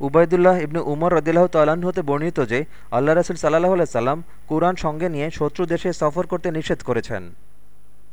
উবায়দুল্লাহ ইবনু উমর রদিল্লাহ তালাহ হতে বর্ণিত যে, আল্লাহ রাসুল সাল্লাহ সাল্লাম কুরআন সঙ্গে নিয়ে শত্রু দেশে সফর করতে নিষেধ করেছেন।